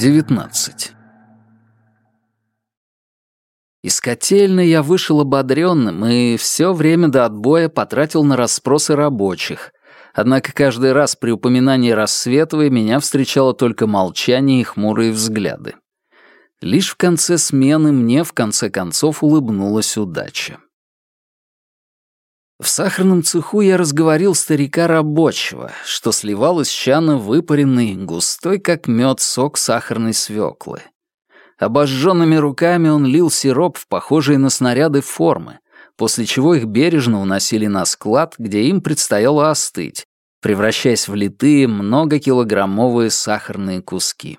19. Из котельной я вышел ободренным и все время до отбоя потратил на расспросы рабочих. Однако каждый раз при упоминании Рассветовой меня встречало только молчание и хмурые взгляды. Лишь в конце смены мне в конце концов улыбнулась удача. В сахарном цеху я разговорил старика рабочего, что сливал из чана выпаренный, густой как мед сок сахарной свеклы. Обожженными руками он лил сироп в похожие на снаряды формы, после чего их бережно уносили на склад, где им предстояло остыть, превращаясь в литые многокилограммовые сахарные куски.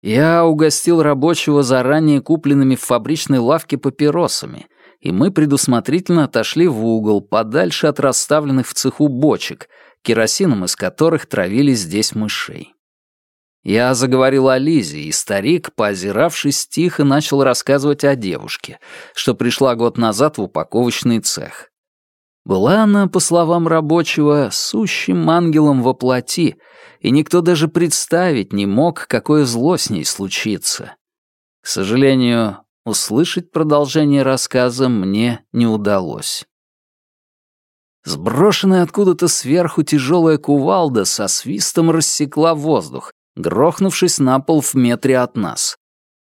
Я угостил рабочего заранее купленными в фабричной лавке папиросами — и мы предусмотрительно отошли в угол, подальше от расставленных в цеху бочек, керосином из которых травили здесь мышей. Я заговорил о Лизе, и старик, поозиравшись, тихо начал рассказывать о девушке, что пришла год назад в упаковочный цех. Была она, по словам рабочего, сущим ангелом во плоти, и никто даже представить не мог, какое зло с ней случится. К сожалению, Услышать продолжение рассказа мне не удалось. Сброшенная откуда-то сверху тяжелая кувалда со свистом рассекла воздух, грохнувшись на пол в метре от нас.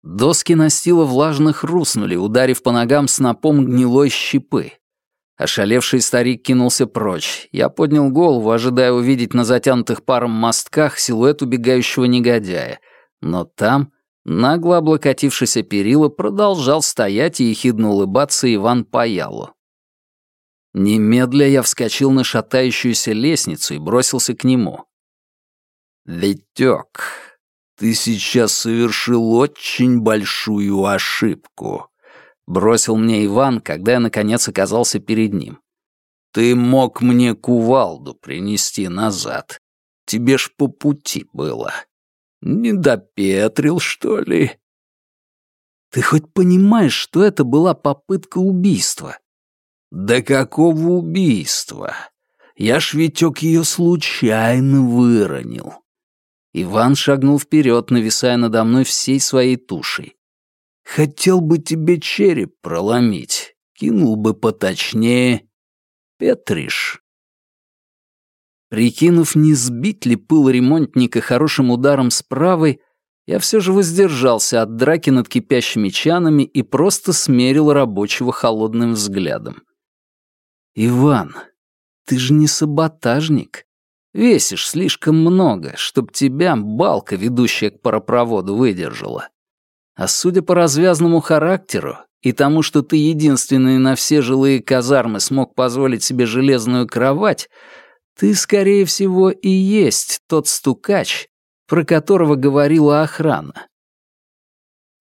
Доски настила влажно хрустнули, ударив по ногам снопом гнилой щепы. Ошалевший старик кинулся прочь. Я поднял голову, ожидая увидеть на затянутых паром мостках силуэт убегающего негодяя. Но там Нагло облокотившийся перила продолжал стоять и ехидно улыбаться Иван Паяло. Немедля я вскочил на шатающуюся лестницу и бросился к нему. «Витёк, ты сейчас совершил очень большую ошибку», — бросил мне Иван, когда я, наконец, оказался перед ним. «Ты мог мне кувалду принести назад. Тебе ж по пути было. Не допетрил, что ли? Ты хоть понимаешь, что это была попытка убийства? Да какого убийства? Я ж Витек ее случайно выронил. Иван шагнул вперед, нависая надо мной всей своей тушей. Хотел бы тебе череп проломить, кинул бы поточнее. Петриш, Прикинув, не сбить ли пыл ремонтника хорошим ударом с правой, я все же воздержался от драки над кипящими чанами и просто смерил рабочего холодным взглядом. «Иван, ты же не саботажник. Весишь слишком много, чтоб тебя балка, ведущая к паропроводу, выдержала. А судя по развязному характеру и тому, что ты единственный на все жилые казармы смог позволить себе железную кровать, ты, скорее всего, и есть тот стукач, про которого говорила охрана.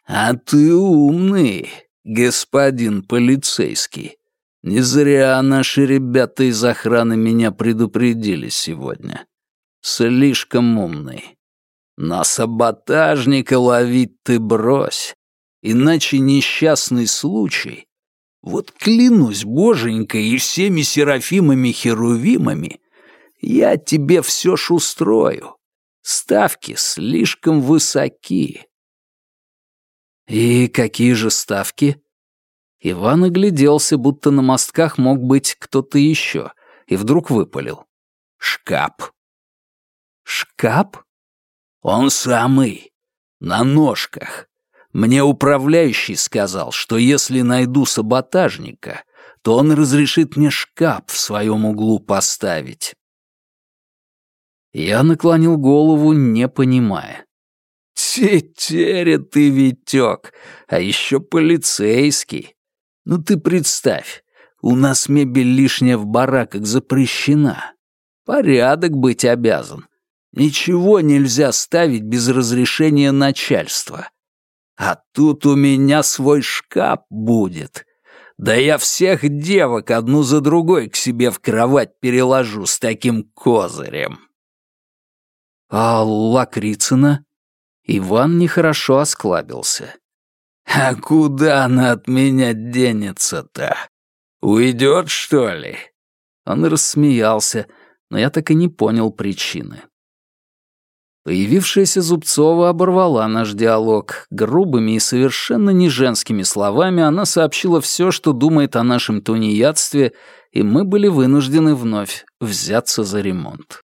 А ты умный, господин полицейский. Не зря наши ребята из охраны меня предупредили сегодня. Слишком умный. На саботажника ловить ты брось, иначе несчастный случай. Вот клянусь боженькой и всеми серафимами-херувимами, я тебе все ж устрою. Ставки слишком высоки. И какие же ставки? Иван огляделся, будто на мостках мог быть кто-то еще, и вдруг выпалил. Шкаф. Шкаф? Он самый. На ножках. Мне управляющий сказал, что если найду саботажника, то он разрешит мне шкаф в своем углу поставить. Я наклонил голову, не понимая. Тетеря ты, Витек, а еще полицейский. Ну ты представь, у нас мебель лишняя в бараках запрещена. Порядок быть обязан. Ничего нельзя ставить без разрешения начальства. А тут у меня свой шкаф будет. Да я всех девок одну за другой к себе в кровать переложу с таким козырем. «А Лакрицына?» Иван нехорошо осклабился. «А куда она от меня денется-то? Уйдет, что ли?» Он рассмеялся, но я так и не понял причины. Появившаяся Зубцова оборвала наш диалог. Грубыми и совершенно не женскими словами она сообщила все, что думает о нашем тунеядстве, и мы были вынуждены вновь взяться за ремонт.